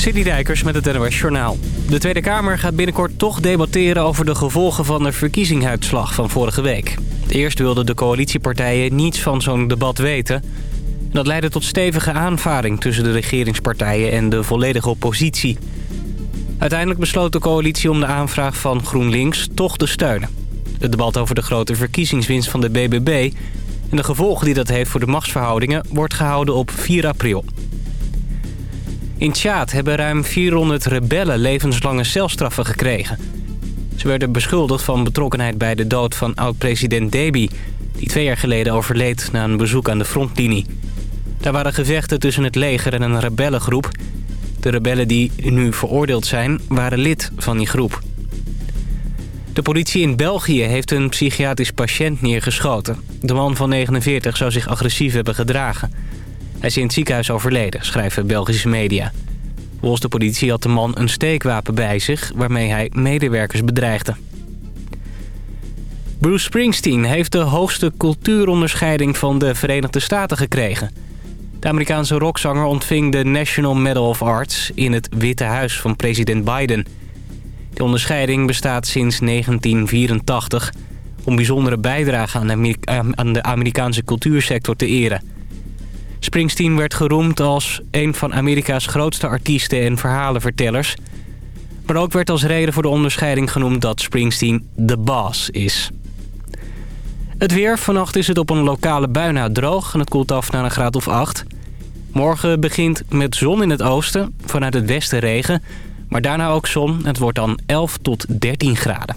City Dijkers met het NOS Journaal. De Tweede Kamer gaat binnenkort toch debatteren over de gevolgen van de verkiezingsuitslag van vorige week. Eerst wilden de coalitiepartijen niets van zo'n debat weten. Dat leidde tot stevige aanvaring tussen de regeringspartijen en de volledige oppositie. Uiteindelijk besloot de coalitie om de aanvraag van GroenLinks toch te steunen. Het debat over de grote verkiezingswinst van de BBB... en de gevolgen die dat heeft voor de machtsverhoudingen... wordt gehouden op 4 april. In Tjaad hebben ruim 400 rebellen levenslange celstraffen gekregen. Ze werden beschuldigd van betrokkenheid bij de dood van oud-president Deby... die twee jaar geleden overleed na een bezoek aan de frontlinie. Daar waren gevechten tussen het leger en een rebellengroep. De rebellen die nu veroordeeld zijn, waren lid van die groep. De politie in België heeft een psychiatrisch patiënt neergeschoten. De man van 49 zou zich agressief hebben gedragen... Hij is in het ziekenhuis overleden, schrijven Belgische media. Volgens de politie had de man een steekwapen bij zich... waarmee hij medewerkers bedreigde. Bruce Springsteen heeft de hoogste cultuuronderscheiding van de Verenigde Staten gekregen. De Amerikaanse rockzanger ontving de National Medal of Arts... in het Witte Huis van president Biden. De onderscheiding bestaat sinds 1984... om bijzondere bijdrage aan de Amerikaanse cultuursector te eren... Springsteen werd geroemd als een van Amerika's grootste artiesten en verhalenvertellers. Maar ook werd als reden voor de onderscheiding genoemd dat Springsteen de boss is. Het weer. Vannacht is het op een lokale bui na droog en het koelt af naar een graad of 8. Morgen begint met zon in het oosten, vanuit het westen regen. Maar daarna ook zon. Het wordt dan 11 tot 13 graden.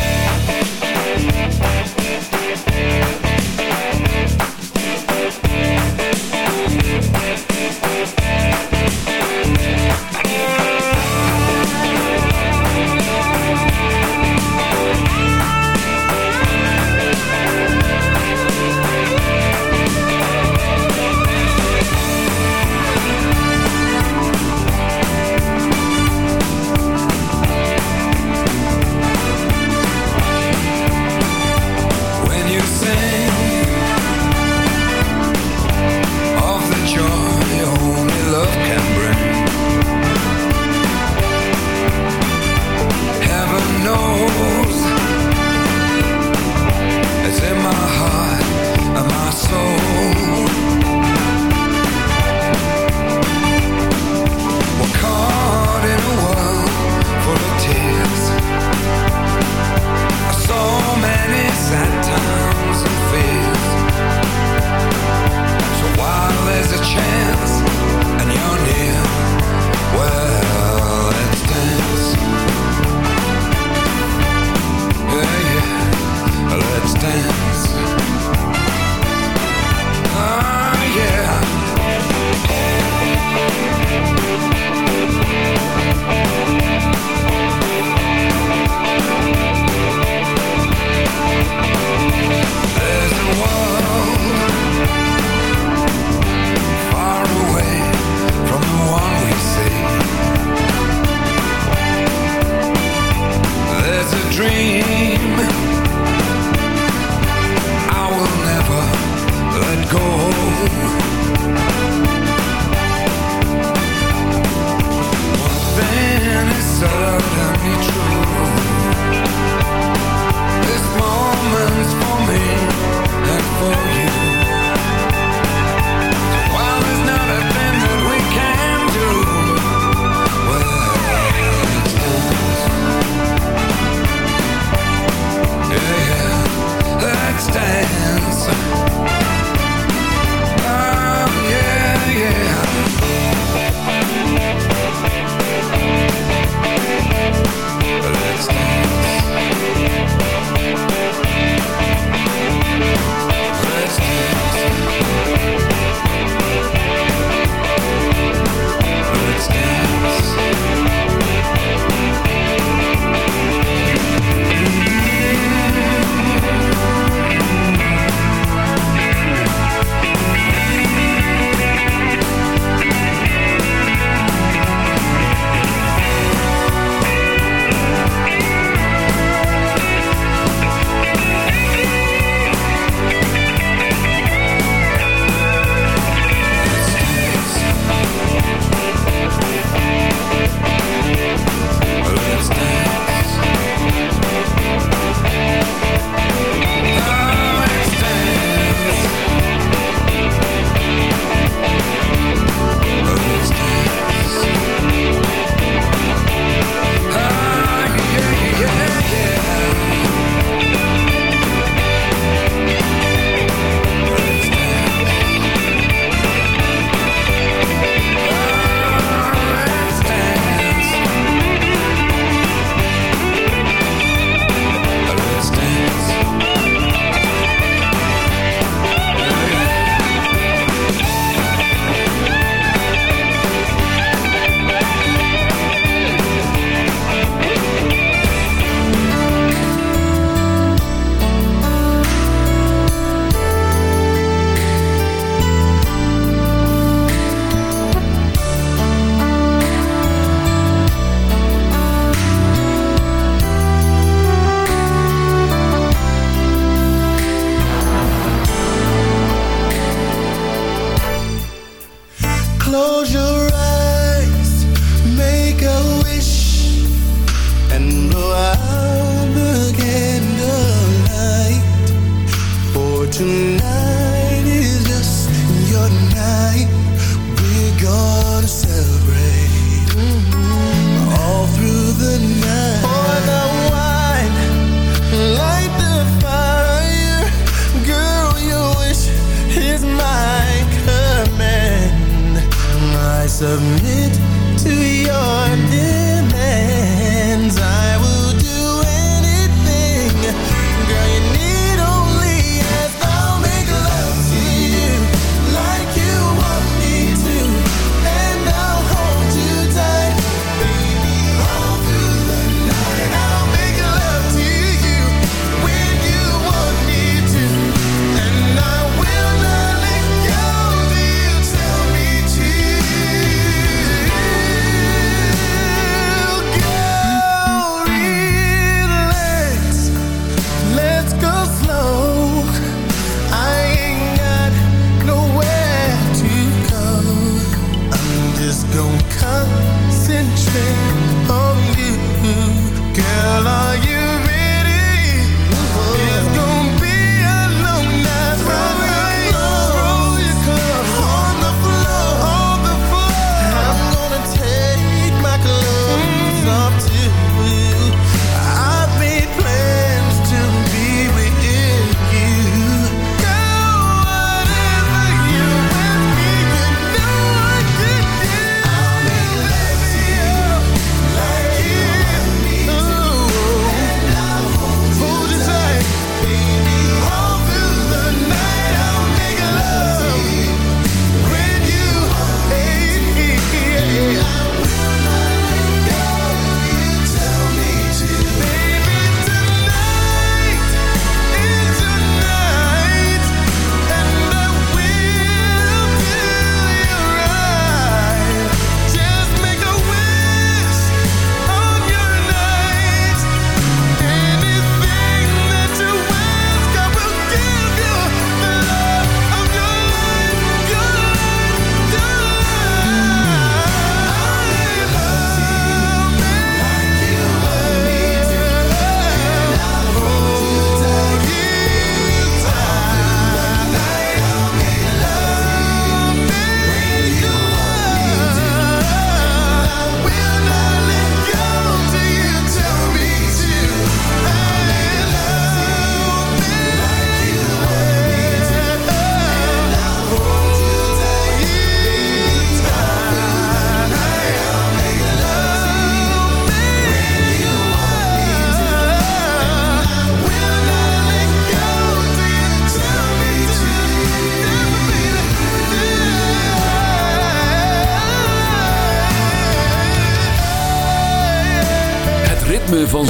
dream.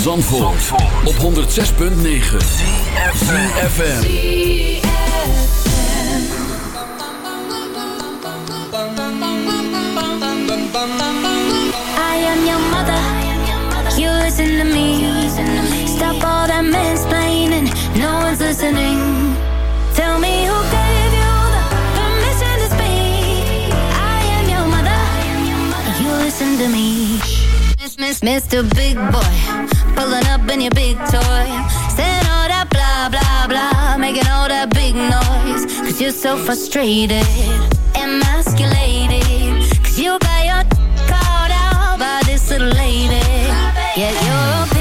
Zandvoort, op 106.9 CFFM I am your mother. You listen to me. Stop all that mansplaining. No one's listening. Tell me who gave you the permission to speak. I am your mother. You listen to me. Mr. Big Boy in your big toy. Saying all that blah, blah, blah. Making all that big noise. Cause you're so frustrated. Emasculated. Cause you got your called out by this little lady. Yeah, your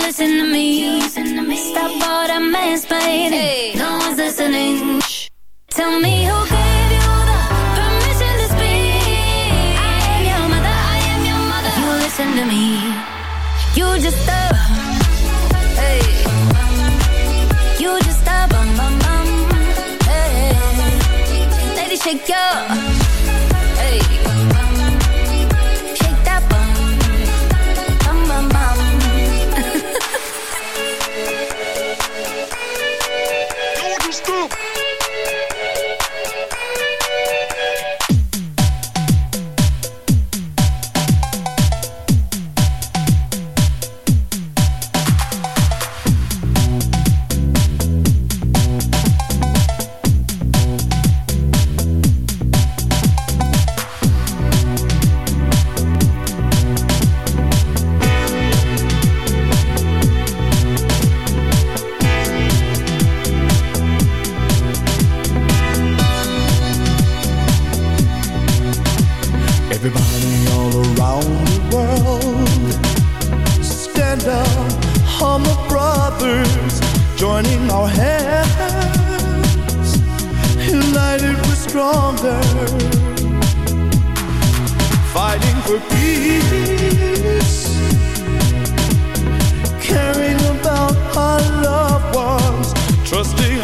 listen to me. Stop all the mansplaining. Hey. No one's listening. Tell me who gave you the permission to speak. I am your mother. I am your mother. You listen to me. You just a, hey. You just a bum bum bum, hey. shake your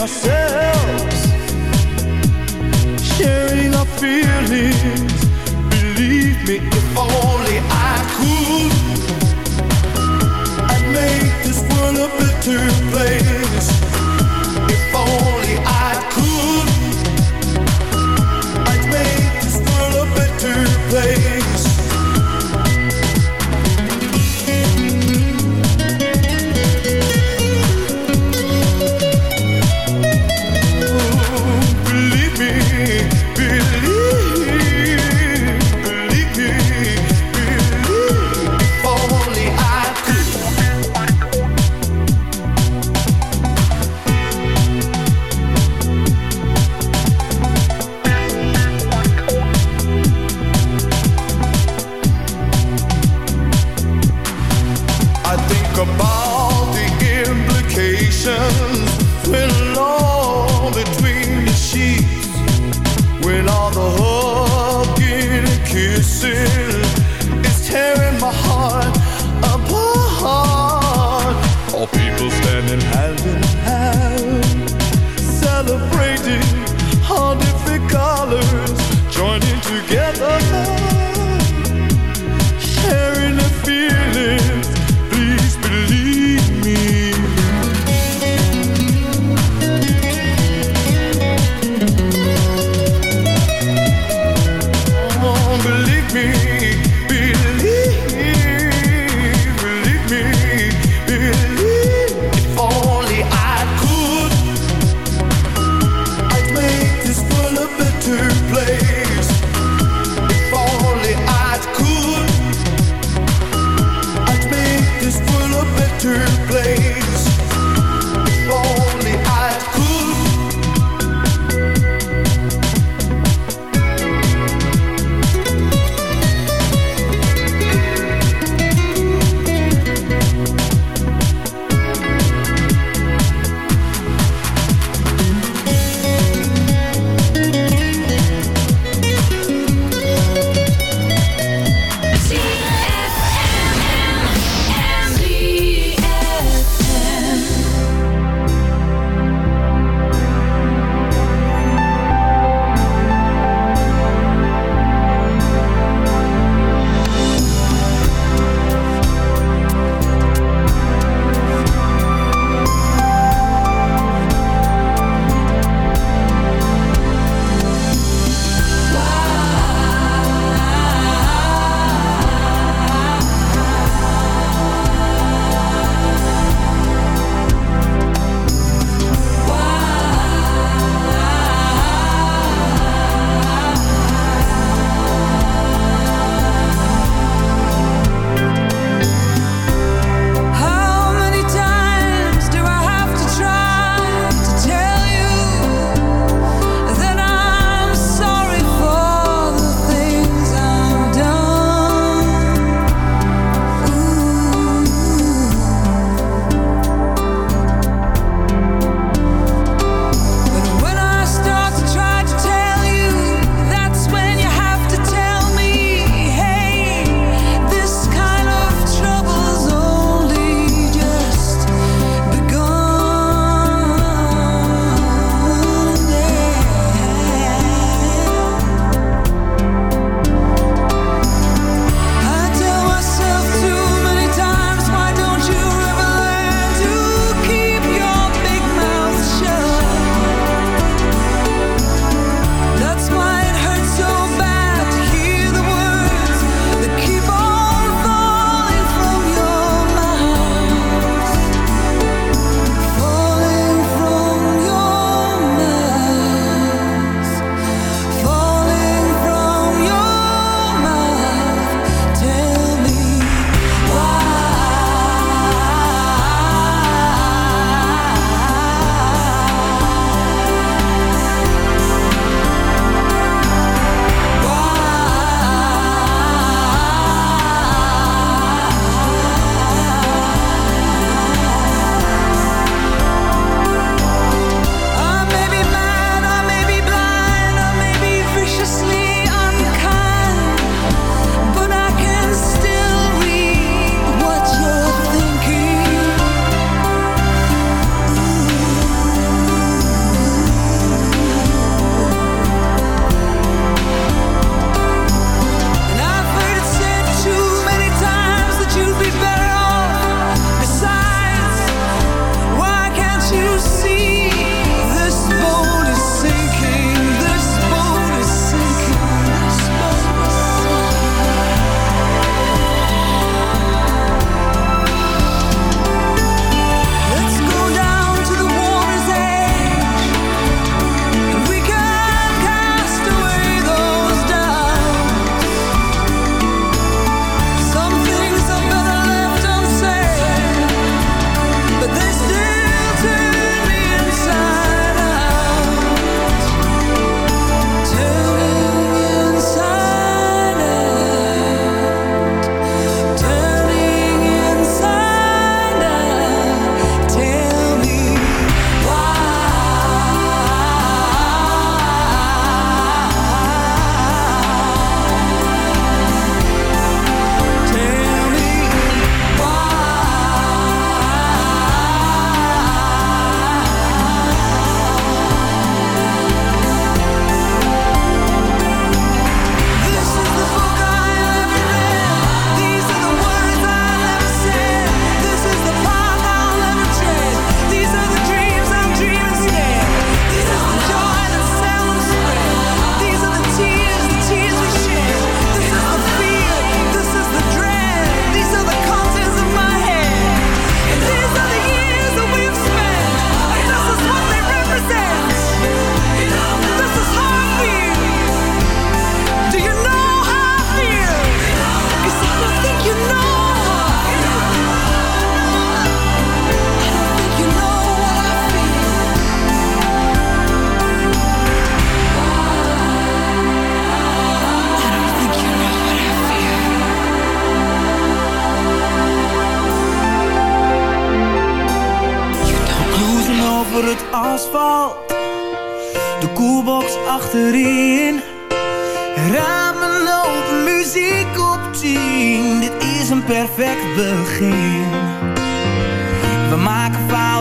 ourselves Sharing our feelings Believe me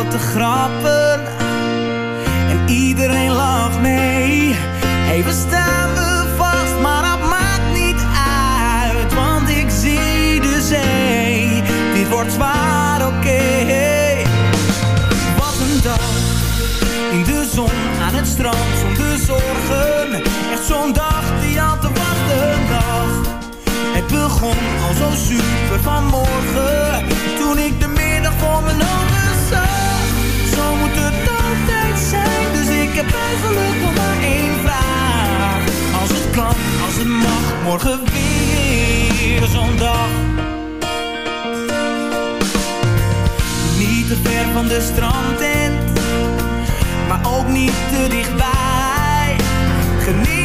te grappen en iedereen lacht mee. Even staan we vast, maar dat maakt niet uit, want ik zie de zee. Dit wordt zwaar, oké. Wat een dag in de zon aan het strand zonder zorgen. Echt zo'n dag die al te wachten dag. Het begon al zo super vanmorgen toen ik de morgen weer zo'n dag. Niet te ver van de strandtent, maar ook niet te dichtbij. Geniet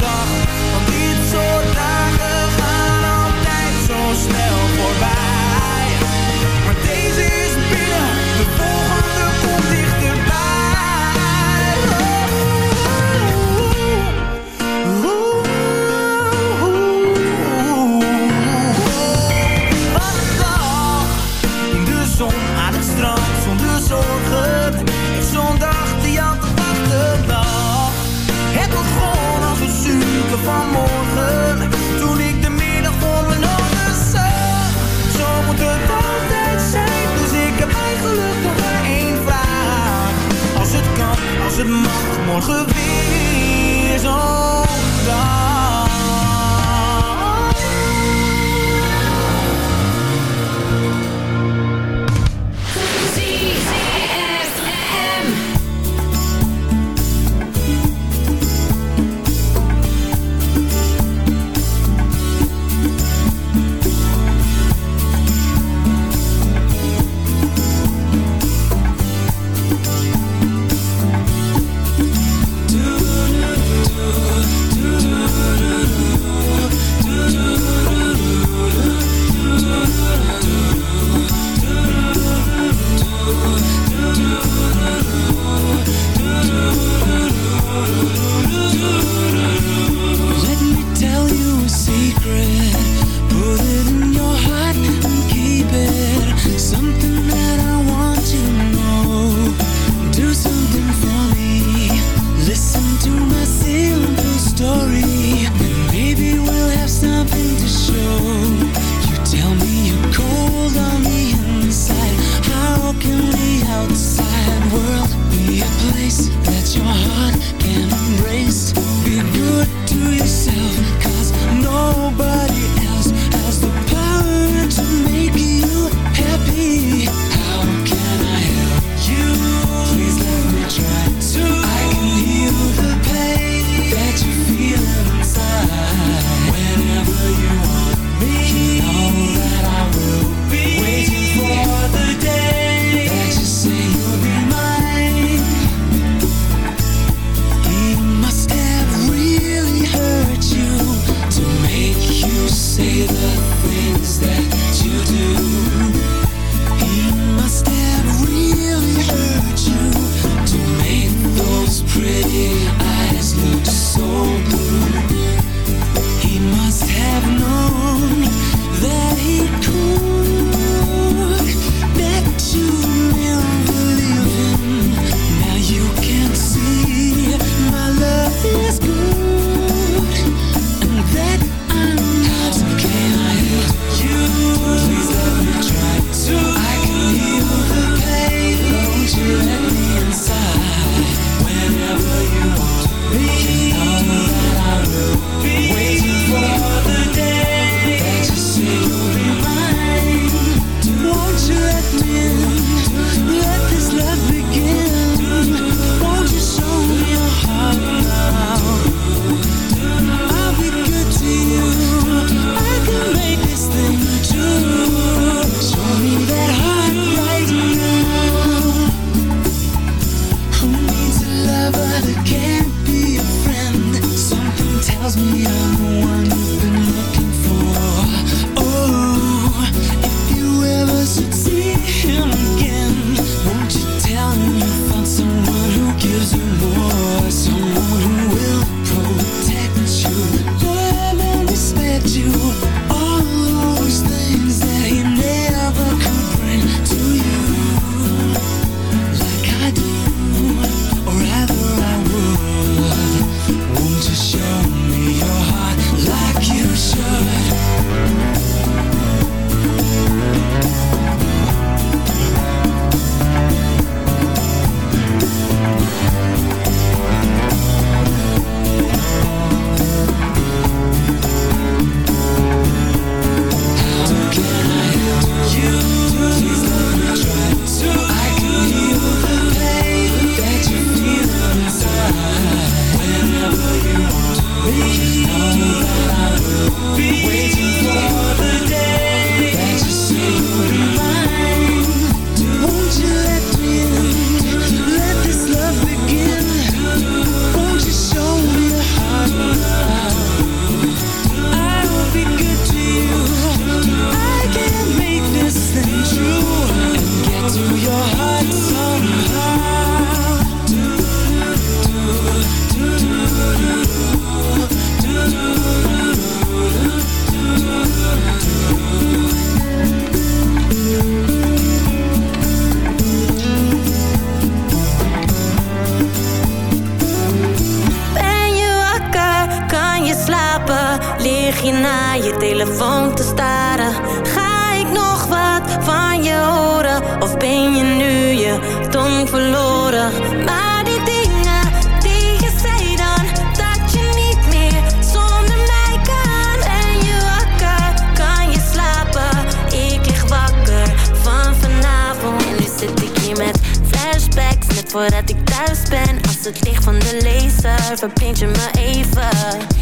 voordat ik thuis ben. Als het licht van de laser Verblind je me even.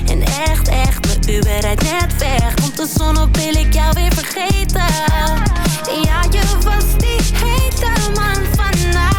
En echt, echt, mijn Uber rijdt net weg. Komt de zon op, wil ik jou weer vergeten. Ja, je was die hete man vanavond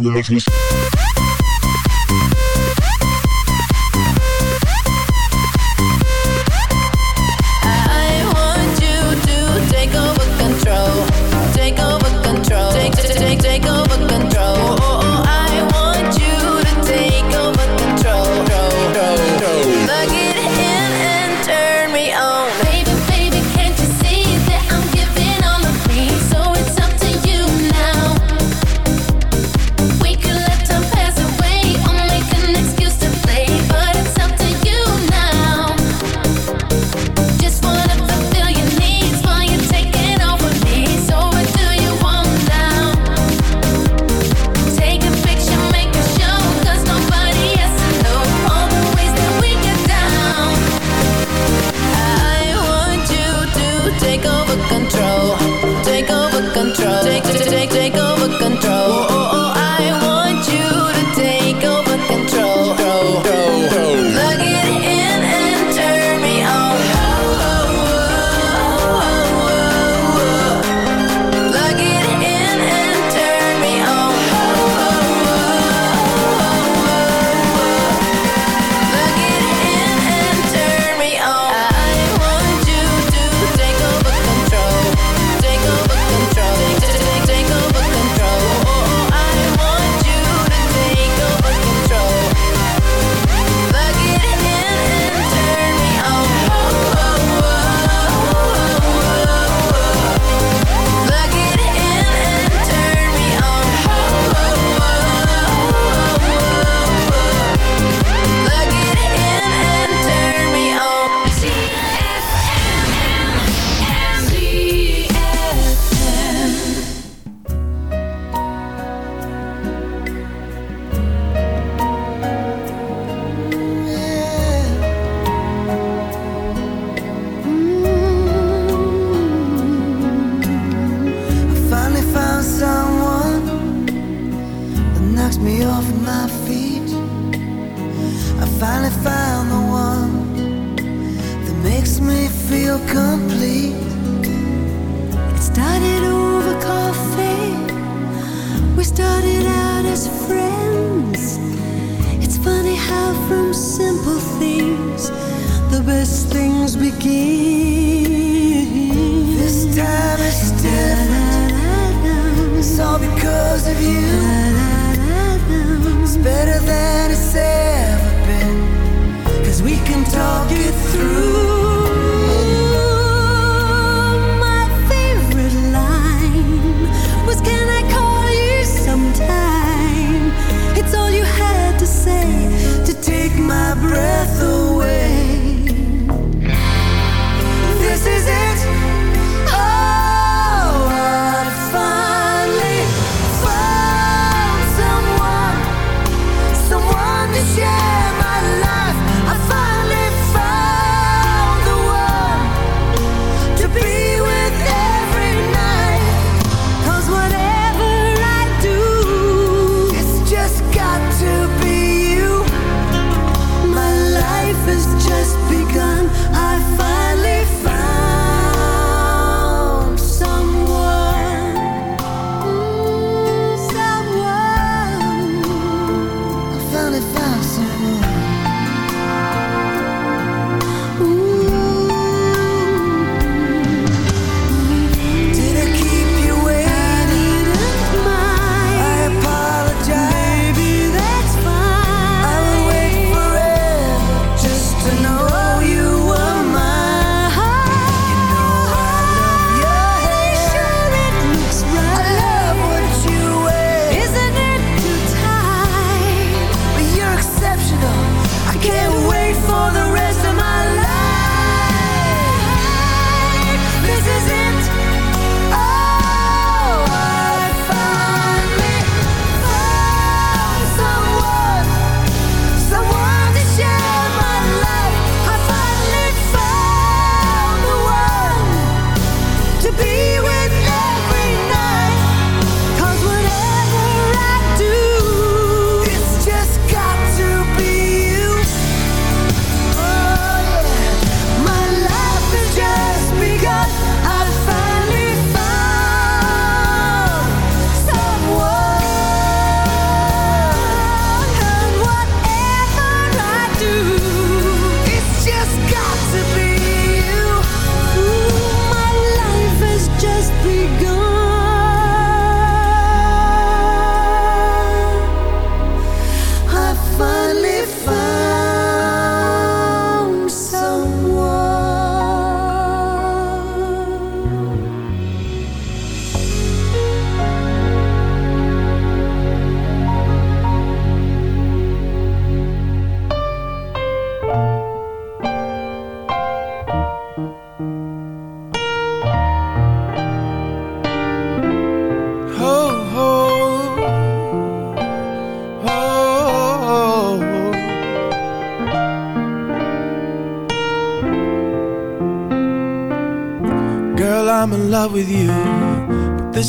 Gracias.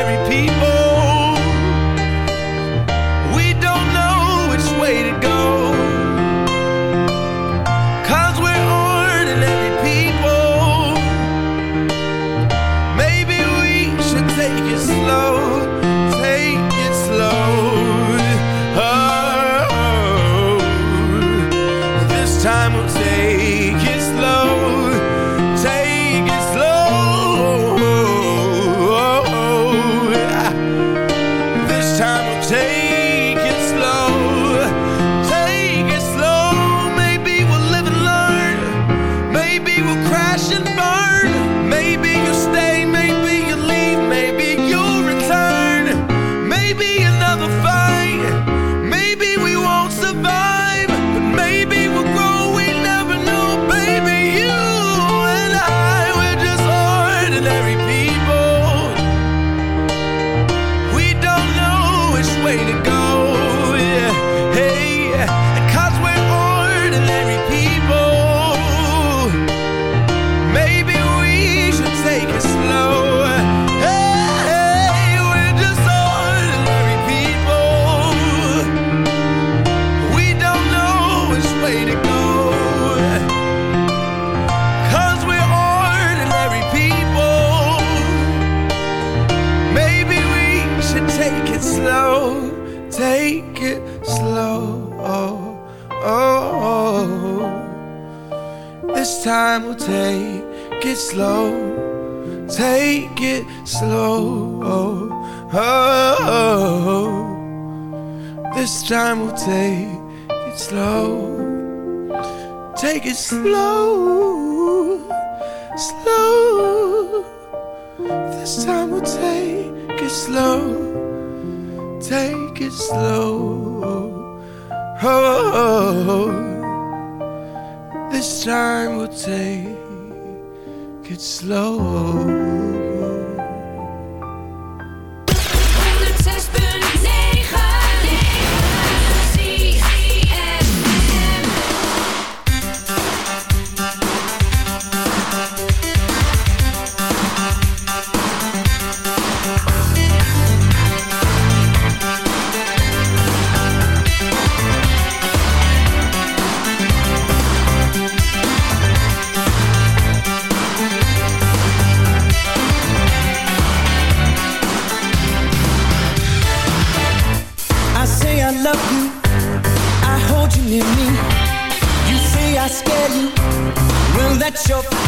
ordinary people.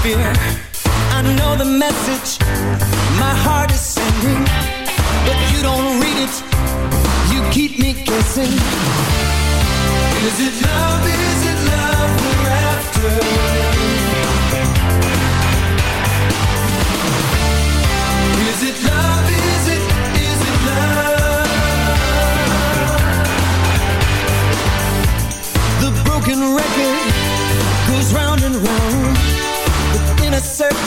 Fear. I know the message my heart is sending, but you don't read it. You keep me guessing. Is it love? Is it love we're after?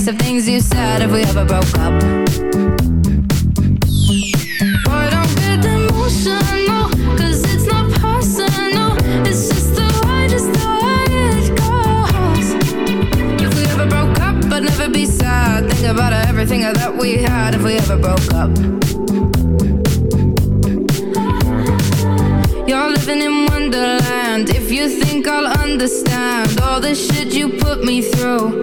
The of things you said. If we ever broke up. Boy, don't get emotional, 'cause it's not personal. It's just the way, goes. If we ever broke up, I'd never be sad. Think about everything that we had if we ever broke up. You're living in Wonderland. If you think I'll understand all the shit you put me through.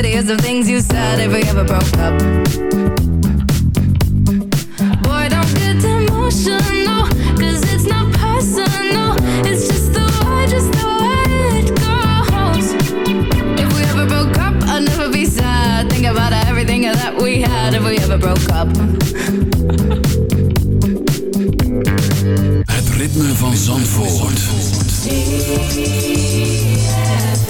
Shittiest of things you said. If we ever broke up. Boy, don't get emotional, 'cause it's not personal. It's just the way, just the way it goes. If we ever broke up, I'd never be sad. Think about everything that we had if we ever broke up. Het ritme van Zandvoort. Egyptian.